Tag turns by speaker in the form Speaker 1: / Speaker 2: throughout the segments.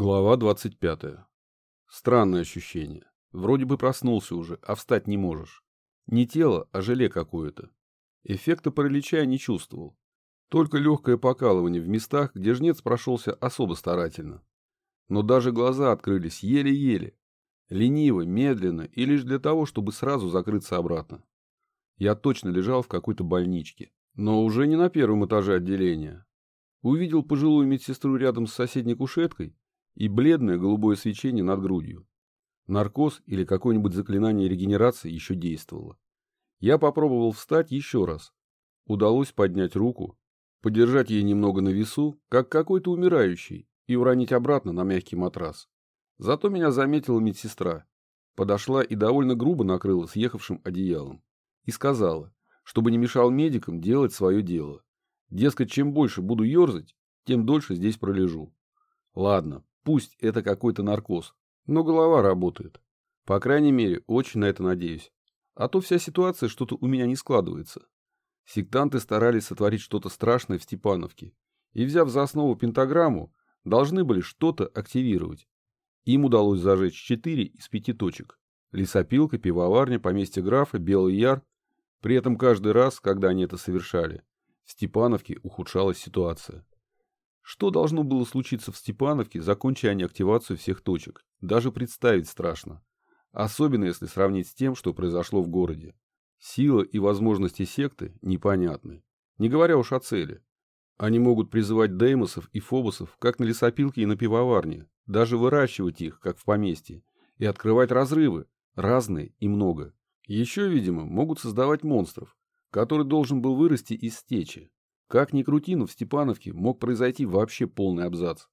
Speaker 1: Глава 25. Странное ощущение. Вроде бы проснулся уже, а встать не можешь. Не тело, а желе какое-то. Эффекта паралича я не чувствовал. Только легкое покалывание в местах, где жнец прошелся особо старательно. Но даже глаза открылись еле-еле. Лениво, медленно и лишь для того, чтобы сразу закрыться обратно. Я точно лежал в какой-то больничке. Но уже не на первом этаже отделения. Увидел пожилую медсестру рядом с соседней кушеткой и бледное голубое свечение над грудью. Наркоз или какое-нибудь заклинание регенерации еще действовало. Я попробовал встать еще раз. Удалось поднять руку, подержать ей немного на весу, как какой-то умирающий, и уронить обратно на мягкий матрас. Зато меня заметила медсестра. Подошла и довольно грубо накрыла съехавшим одеялом. И сказала, чтобы не мешал медикам делать свое дело. Дескать, чем больше буду ерзать, тем дольше здесь пролежу. Ладно, пусть это какой-то наркоз, но голова работает. По крайней мере, очень на это надеюсь. А то вся ситуация что-то у меня не складывается. Сектанты старались сотворить что-то страшное в Степановке. И, взяв за основу пентаграмму, должны были что-то активировать. Им удалось зажечь четыре из пяти точек. Лесопилка, пивоварня, поместье графа, Белый Яр. При этом каждый раз, когда они это совершали, в Степановке ухудшалась ситуация. Что должно было случиться в Степановке, закончая они активацию всех точек, даже представить страшно. Особенно если сравнить с тем, что произошло в городе. Сила и возможности секты непонятны. Не говоря уж о цели. Они могут призывать деймосов и фобосов, как на лесопилке и на пивоварне, даже выращивать их, как в поместье, и открывать разрывы, разные и много. Еще, видимо, могут создавать монстров, который должен был вырасти из стечи. Как ни крути, но в Степановке мог произойти вообще полный абзац.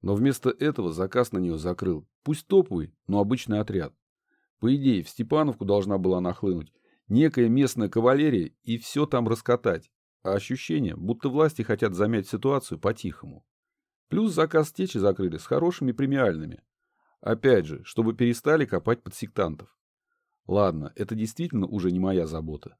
Speaker 1: Но вместо этого заказ на нее закрыл. Пусть топовый, но обычный отряд. По идее, в Степановку должна была нахлынуть некая местная кавалерия и все там раскатать. А ощущение, будто власти хотят замять ситуацию по-тихому. Плюс заказ течи закрыли с хорошими премиальными. Опять же, чтобы перестали копать под сектантов. Ладно, это действительно уже не моя забота.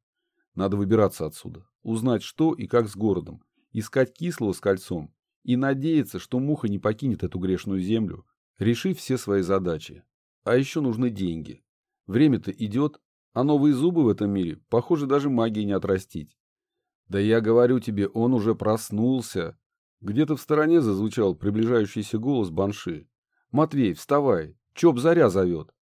Speaker 1: Надо выбираться отсюда, узнать, что и как с городом, искать кислого с кольцом и надеяться, что муха не покинет эту грешную землю, решив все свои задачи. А еще нужны деньги. Время-то идет, а новые зубы в этом мире, похоже, даже магии не отрастить. Да я говорю тебе, он уже проснулся. Где-то в стороне зазвучал приближающийся голос Банши. «Матвей, вставай, Чоп заря зовет».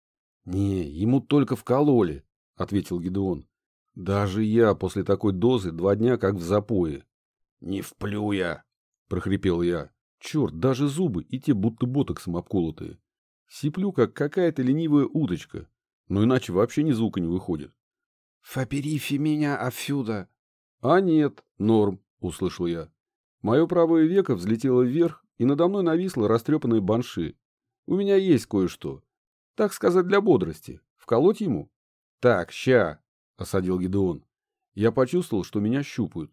Speaker 1: «Не, ему только вкололи», — ответил Гедеон. «Даже я после такой дозы два дня как в запое».
Speaker 2: «Не вплю я», —
Speaker 1: прохрипел я. «Черт, даже зубы и те будто ботоксом обколотые. Сиплю, как какая-то ленивая удочка, но иначе вообще ни звука не выходит.
Speaker 2: «Фаперифи меня отсюда!»
Speaker 1: «А нет, норм», — услышал я. Мое правое веко взлетело вверх, и надо мной нависло растрепанные банши. У меня есть кое-что. Так сказать, для бодрости. Вколоть ему? Так, ща, — осадил Гедеон. Я почувствовал, что меня щупают.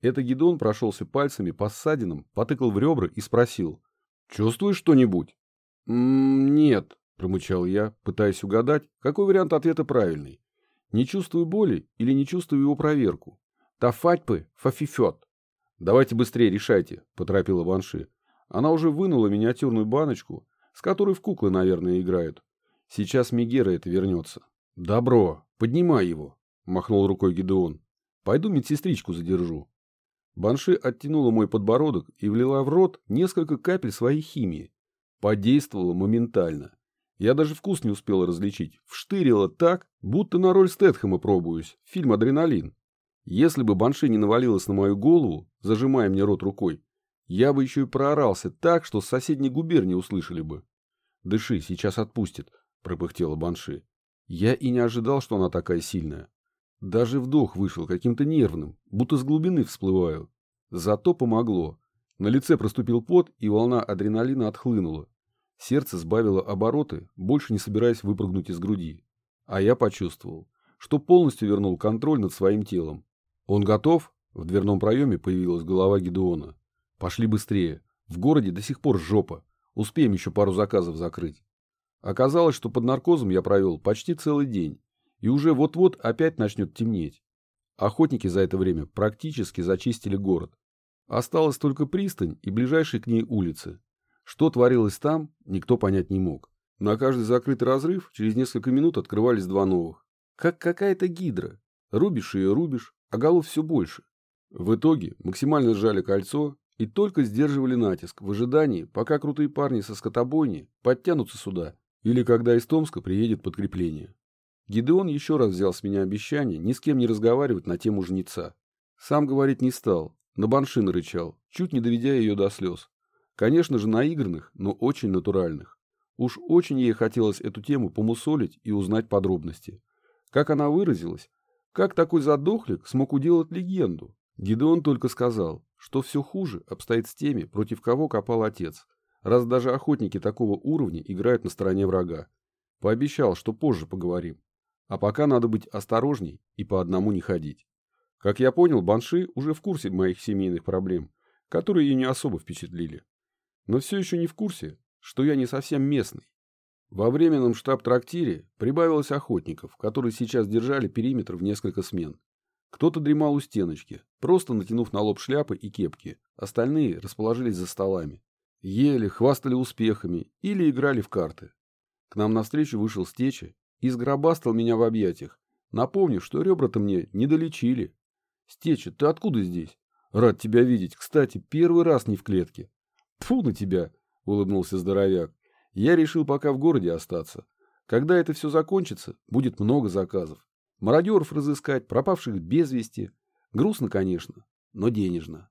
Speaker 1: Это Гедеон прошелся пальцами по ссадинам, потыкал в ребра и спросил. «Чувствуешь что-нибудь?» «Нет», — промычал я, пытаясь угадать, какой вариант ответа правильный. «Не чувствую боли или не чувствую его проверку?» «Тафатьпы фафифет». «Давайте быстрее решайте», — поторопила Банши. Она уже вынула миниатюрную баночку, с которой в куклы, наверное, играют. Сейчас Мегера это вернется. «Добро, поднимай его», — махнул рукой Гидеон. «Пойду медсестричку задержу». Банши оттянула мой подбородок и влила в рот несколько капель своей химии. Подействовала моментально. Я даже вкус не успел различить. Вштырило так, будто на роль Стэтхэма пробуюсь. Фильм «Адреналин». Если бы Банши не навалилась на мою голову, зажимая мне рот рукой, я бы еще и проорался так, что с соседней губернии услышали бы. «Дыши, сейчас отпустит», — пропыхтела Банши. Я и не ожидал, что она такая сильная. Даже вдох вышел каким-то нервным, будто с глубины всплываю. Зато помогло. На лице проступил пот, и волна адреналина отхлынула. Сердце сбавило обороты, больше не собираясь выпрыгнуть из груди. А я почувствовал, что полностью вернул контроль над своим телом. «Он готов?» В дверном проеме появилась голова Гедеона. «Пошли быстрее. В городе до сих пор жопа. Успеем еще пару заказов закрыть». Оказалось, что под наркозом я провел почти целый день, и уже вот-вот опять начнет темнеть. Охотники за это время практически зачистили город. Осталась только пристань и ближайшие к ней улицы. Что творилось там, никто понять не мог. На каждый закрытый разрыв через несколько минут открывались два новых. Как какая-то гидра. Рубишь ее рубишь, а голов все больше. В итоге максимально сжали кольцо и только сдерживали натиск в ожидании, пока крутые парни со скотобойни подтянутся сюда или когда из Томска приедет подкрепление. Гидеон еще раз взял с меня обещание ни с кем не разговаривать на тему жнеца. Сам говорить не стал, на баншин рычал, чуть не доведя ее до слез. Конечно же, наигранных, но очень натуральных. Уж очень ей хотелось эту тему помусолить и узнать подробности. Как она выразилась, как такой задохлик смог уделать легенду? Гидеон только сказал, что все хуже обстоит с теми, против кого копал отец, раз даже охотники такого уровня играют на стороне врага. Пообещал, что позже поговорим. А пока надо быть осторожней и по одному не ходить. Как я понял, Банши уже в курсе моих семейных проблем, которые ее не особо впечатлили. Но все еще не в курсе, что я не совсем местный. Во временном штаб-трактире прибавилось охотников, которые сейчас держали периметр в несколько смен. Кто-то дремал у стеночки, просто натянув на лоб шляпы и кепки, остальные расположились за столами. Ели, хвастали успехами или играли в карты. К нам навстречу вышел Стеча и сгробастал меня в объятиях, напомнив, что ребра-то мне не долечили. «Стеча, ты откуда здесь? Рад тебя видеть. Кстати, первый раз не в клетке». «Тьфу на тебя!» — улыбнулся здоровяк. «Я решил пока в городе остаться. Когда это все закончится, будет много заказов. Мародеров разыскать, пропавших без вести. Грустно, конечно, но денежно».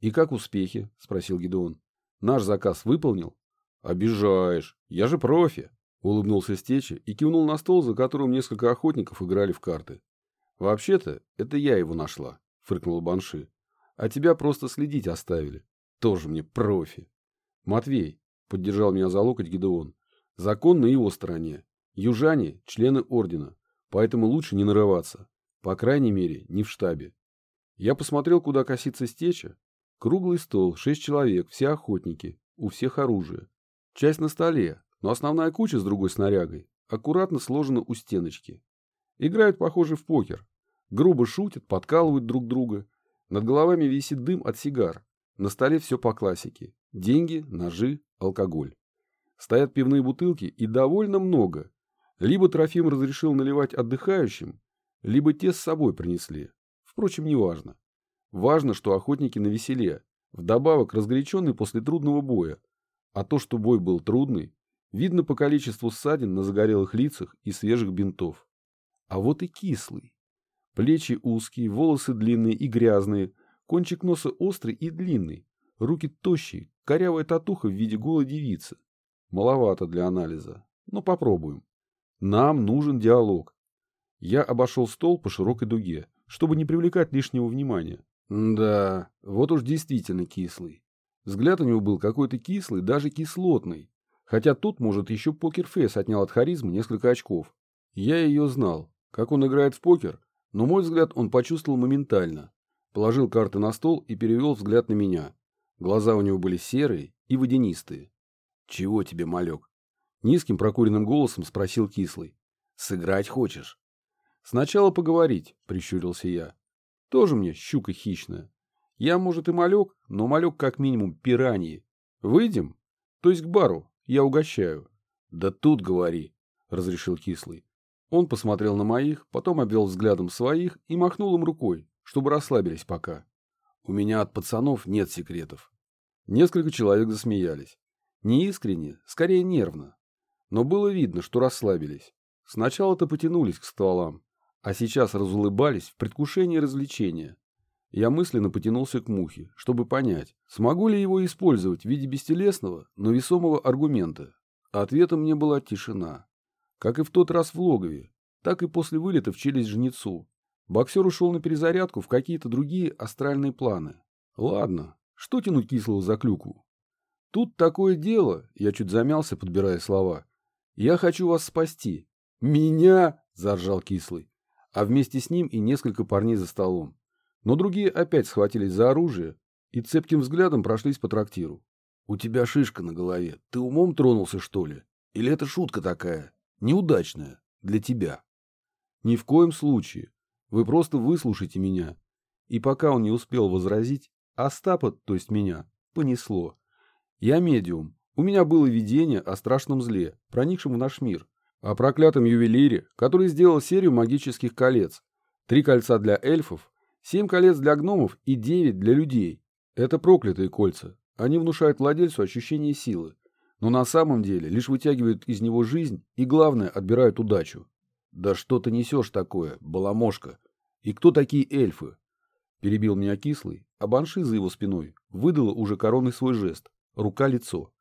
Speaker 1: «И как успехи?» — спросил Гедеон. «Наш заказ выполнил?» «Обижаешь. Я же профи». Улыбнулся Стечи и кивнул на стол, за которым несколько охотников играли в карты. «Вообще-то, это я его нашла», — фыркнула Банши. «А тебя просто следить оставили. Тоже мне профи». «Матвей», — поддержал меня за локоть Гидеон, — «закон на его стороне. Южане — члены ордена, поэтому лучше не нарываться. По крайней мере, не в штабе». Я посмотрел, куда косится Стеча. Круглый стол, шесть человек, все охотники, у всех оружие. Часть на столе, но основная куча с другой снарягой аккуратно сложена у стеночки. Играют, похоже, в покер. Грубо шутят, подкалывают друг друга. Над головами висит дым от сигар. На столе все по классике. Деньги, ножи, алкоголь. Стоят пивные бутылки и довольно много. Либо Трофим разрешил наливать отдыхающим, либо те с собой принесли. Впрочем, не важно. Важно, что охотники на веселе, вдобавок разгоряченные после трудного боя. А то, что бой был трудный, Видно по количеству ссадин на загорелых лицах и свежих бинтов. А вот и кислый. Плечи узкие, волосы длинные и грязные, кончик носа острый и длинный, руки тощие, корявая татуха в виде голой девицы. Маловато для анализа, но попробуем. Нам нужен диалог. Я обошел стол по широкой дуге, чтобы не привлекать лишнего внимания. Да, вот уж действительно кислый. Взгляд у него был какой-то кислый, даже кислотный. Хотя тут, может, еще покерфейс отнял от харизмы несколько очков. Я ее знал. Как он играет в покер, но мой взгляд он почувствовал моментально. Положил карты на стол и перевел взгляд на меня. Глаза у него были серые и водянистые. «Чего тебе, малек?» Низким прокуренным голосом спросил Кислый. «Сыграть хочешь?» «Сначала поговорить», — прищурился я. «Тоже мне щука хищная. Я, может, и малек, но малек как минимум пираньи. Выйдем? То есть к бару, я угощаю. Да тут говори, разрешил кислый. Он посмотрел на моих, потом обвел взглядом своих и махнул им рукой, чтобы расслабились пока. У меня от пацанов нет секретов. Несколько человек засмеялись. Не искренне, скорее нервно. Но было видно, что расслабились. Сначала-то потянулись к стволам, а сейчас разулыбались в предвкушении развлечения. Я мысленно потянулся к мухе, чтобы понять, смогу ли его использовать в виде бестелесного, но весомого аргумента. Ответом мне была тишина. Как и в тот раз в логове, так и после вылета в челюсть жнецу. Боксер ушел на перезарядку в какие-то другие астральные планы. Ладно, что тянуть кислого за клюку? Тут такое дело, я чуть замялся, подбирая слова. Я хочу вас спасти. Меня, заржал кислый. А вместе с ним и несколько парней за столом. Но другие опять схватились за оружие и цепким взглядом прошлись по трактиру. «У тебя шишка на голове. Ты умом тронулся, что ли? Или это шутка такая? Неудачная. Для тебя?» «Ни в коем случае. Вы просто выслушайте меня». И пока он не успел возразить, Остапа, то есть меня, понесло. Я медиум, У меня было видение о страшном зле, проникшем в наш мир, о проклятом ювелире, который сделал серию магических колец. Три кольца для эльфов, семь колец для гномов и девять для людей. Это проклятые кольца. Они внушают владельцу ощущение силы, но на самом деле лишь вытягивают из него жизнь и, главное, отбирают удачу. Да что ты несешь такое, баламошка? И кто такие эльфы? Перебил меня кислый, а банши за его спиной выдала уже коронный свой жест. Рука-лицо.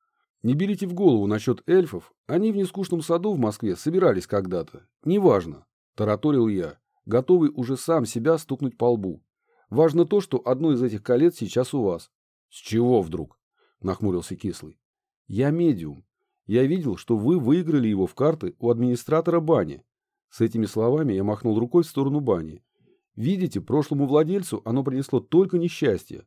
Speaker 1: Не берите в голову насчет эльфов, они в нескучном саду в Москве собирались когда-то. Неважно, тараторил я, готовый уже сам себя стукнуть по лбу. Важно то, что одно из этих колец сейчас у вас. С чего вдруг? Нахмурился кислый. Я медиум. Я видел, что вы выиграли его в карты у администратора бани. С этими словами я махнул рукой в сторону бани. Видите, прошлому владельцу оно принесло только несчастье.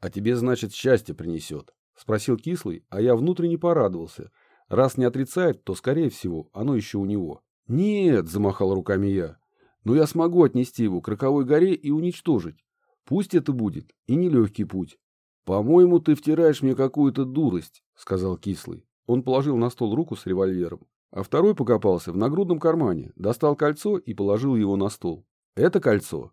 Speaker 1: А тебе, значит, счастье принесет. Спросил кислый, а я внутренне порадовался. Раз не отрицает, то, скорее всего, оно еще у него. Нет, замахал руками я. Но я смогу отнести его к роковой горе и уничтожить. Пусть это будет и нелегкий путь. По-моему, ты втираешь мне какую-то дурость, сказал кислый. Он положил на стол руку с револьвером. А второй покопался в нагрудном кармане, достал кольцо и положил его на стол. Это кольцо?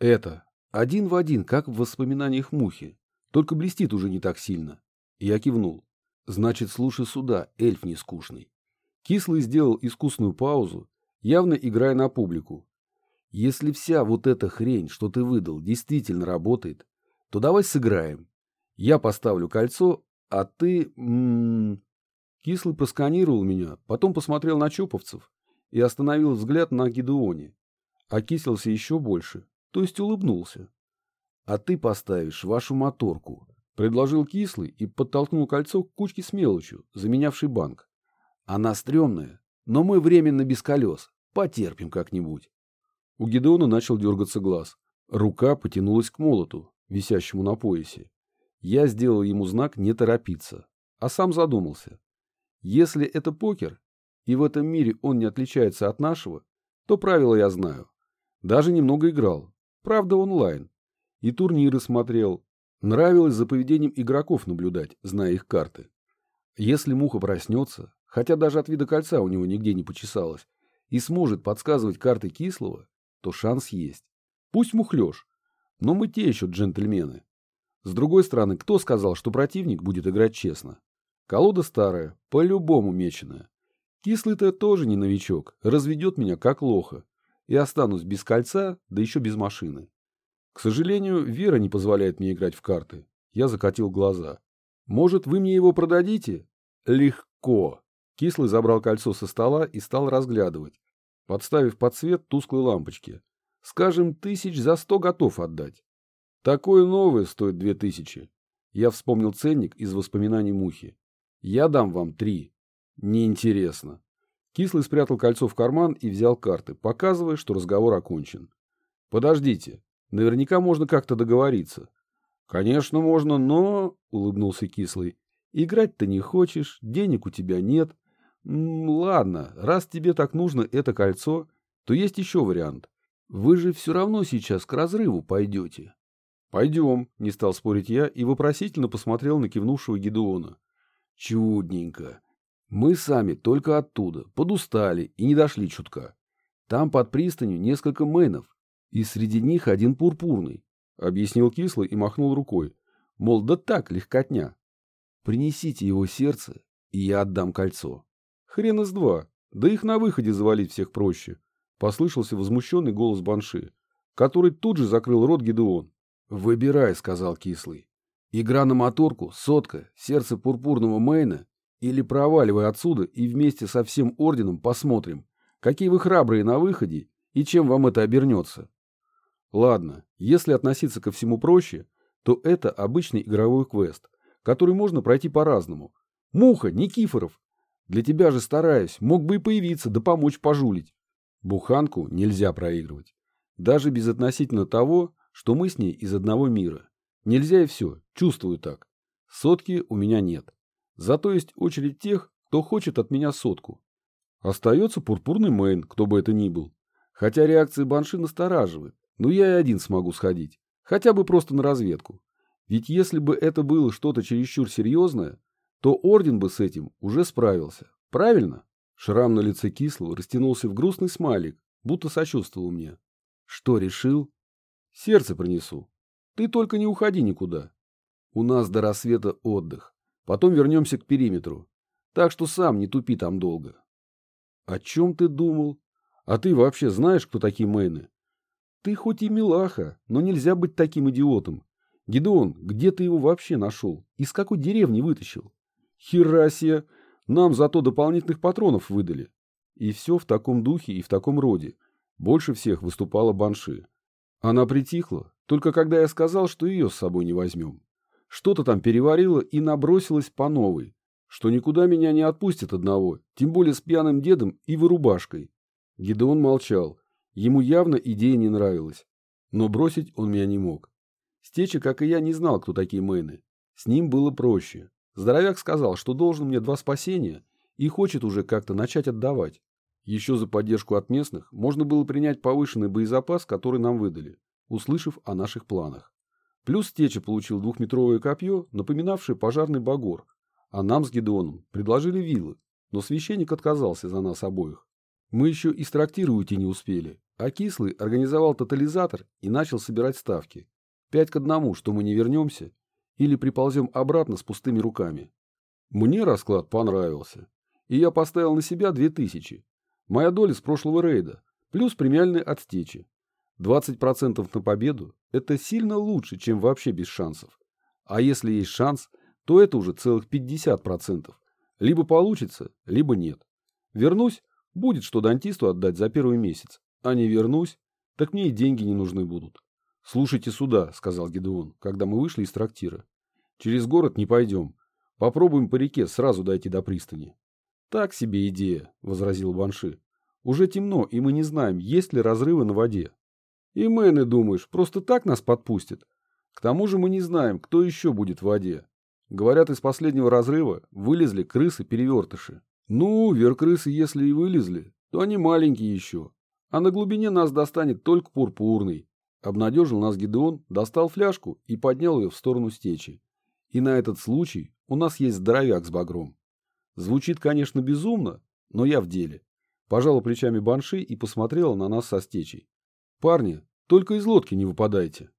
Speaker 1: Это. Один в один, как в воспоминаниях мухи. Только блестит уже не так сильно. Я кивнул. Значит, слушай сюда, эльф нескучный. Кислый сделал искусную паузу, явно играя на публику. Если вся вот эта хрень, что ты выдал, действительно работает, то давай сыграем. Я поставлю кольцо, а ты... М -м -м. Кислый просканировал меня, потом посмотрел на чоповцев и остановил взгляд на Гидеоне. Окислился еще больше, то есть улыбнулся. А ты поставишь вашу моторку. Предложил кислый и подтолкнул кольцо к кучке с мелочью, заменявшей банк. Она стрёмная, но мы временно без колес. Потерпим как-нибудь. У Гедеона начал дергаться глаз. Рука потянулась к молоту, висящему на поясе. Я сделал ему знак не торопиться, а сам задумался. Если это покер, и в этом мире он не отличается от нашего, то правила я знаю. Даже немного играл. Правда, онлайн. И турниры смотрел, Нравилось за поведением игроков наблюдать, зная их карты. Если муха проснется, хотя даже от вида кольца у него нигде не почесалось, и сможет подсказывать карты кислого, то шанс есть. Пусть мухлёж, но мы те еще джентльмены. С другой стороны, кто сказал, что противник будет играть честно? Колода старая, по-любому меченая. Кислый-то тоже не новичок, разведет меня как лоха. И останусь без кольца, да еще без машины. К сожалению, Вера не позволяет мне играть в карты. Я закатил глаза. Может, вы мне его продадите? Легко. Кислый забрал кольцо со стола и стал разглядывать, подставив под свет тусклой лампочки. Скажем, тысяч за сто готов отдать. Такое новое стоит две тысячи. Я вспомнил ценник из воспоминаний Мухи. Я дам вам три. Неинтересно. Кислый спрятал кольцо в карман и взял карты, показывая, что разговор окончен. Подождите. Наверняка можно как-то договориться. Конечно, можно, но, улыбнулся кислый, играть ты не хочешь, денег у тебя нет. Ладно, раз тебе так нужно это кольцо, то есть еще вариант. Вы же все равно сейчас к разрыву пойдете. Пойдем, не стал спорить я и вопросительно посмотрел на кивнувшего Гедеона. Чудненько. Мы сами только оттуда, подустали и не дошли чутка. Там под пристанью несколько мейнов, и среди них один пурпурный, объяснил кислый и махнул рукой. Мол, да так, легкотня. Принесите его сердце, и я отдам кольцо. Хрен из два, да их на выходе завалить всех проще. Послышался возмущенный голос Банши, который тут же закрыл рот Гидеон. «Выбирай», — сказал кислый. «Игра на моторку, сотка, сердце пурпурного Мейна или проваливай отсюда и вместе со всем орденом посмотрим, какие вы храбрые на выходе и чем вам это обернется». Ладно, если относиться ко всему проще, то это обычный игровой квест, который можно пройти по-разному. Муха, Никифоров! Для тебя же стараюсь, мог бы и появиться, да помочь пожулить. Буханку нельзя проигрывать. Даже безотносительно того, что мы с ней из одного мира. Нельзя и все, чувствую так. Сотки у меня нет. Зато есть очередь тех, кто хочет от меня сотку. Остается пурпурный мейн, кто бы это ни был. Хотя реакции Банши настораживает. Ну, я и один смогу сходить. Хотя бы просто на разведку. Ведь если бы это было что-то чересчур серьезное, то орден бы с этим уже справился. Правильно? Шрам на лице кислого растянулся в грустный смайлик, будто сочувствовал мне. Что, решил? Сердце принесу. Ты только не уходи никуда. У нас до рассвета отдых. Потом вернемся к периметру. Так что сам не тупи там долго. О чем ты думал? А ты вообще знаешь, кто такие Мэйны? Ты хоть и милаха, но нельзя быть таким идиотом. Гидеон, где ты его вообще нашел? Из какой деревни вытащил? Херасия! Нам зато дополнительных патронов выдали. И все в таком духе и в таком роде. Больше всех выступала Банши. Она притихла, только когда я сказал, что ее с собой не возьмем. Что-то там переварила и набросилась по новой, что никуда меня не отпустит одного, тем более с пьяным дедом и вырубашкой. Гидеон молчал, ему явно идея не нравилась, но бросить он меня не мог. Стеча, как и я, не знал, кто такие мэны. С ним было проще. Здоровяк сказал, что должен мне два спасения и хочет уже как-то начать отдавать. Еще за поддержку от местных можно было принять повышенный боезапас, который нам выдали, услышав о наших планах. Плюс Стеча получил двухметровое копье, напоминавшее пожарный багор, а нам с Гедеоном предложили вилы, но священник отказался за нас обоих. Мы еще трактира уйти не успели, а Кислый организовал тотализатор и начал собирать ставки. Пять к одному, что мы не вернемся или приползем обратно с пустыми руками. Мне расклад понравился, и я поставил на себя две тысячи. Моя доля с прошлого рейда, плюс премиальные от стечи. 20% на победу – это сильно лучше, чем вообще без шансов. А если есть шанс, то это уже целых 50%. Либо получится, либо нет. Вернусь, будет что дантисту отдать за первый месяц. А не вернусь, так мне и деньги не нужны будут. «Слушайте сюда», — сказал Гедеон, когда мы вышли из трактира. «Через город не пойдем. Попробуем по реке сразу дойти до пристани». «Так себе идея», — возразил Банши. «Уже темно, и мы не знаем, есть ли разрывы на воде». «И мэны, думаешь, просто так нас подпустят? К тому же мы не знаем, кто еще будет в воде. Говорят, из последнего разрыва вылезли крысы-перевертыши. Ну, веркрысы, если и вылезли, то они маленькие еще. А на глубине нас достанет только пурпурный. Обнадежил нас Гидеон, достал фляжку и поднял ее в сторону стечи. И на этот случай у нас есть здоровяк с багром. Звучит, конечно, безумно, но я в деле. Пожала плечами банши и посмотрела на нас со стечей. Парни, только из лодки не выпадайте.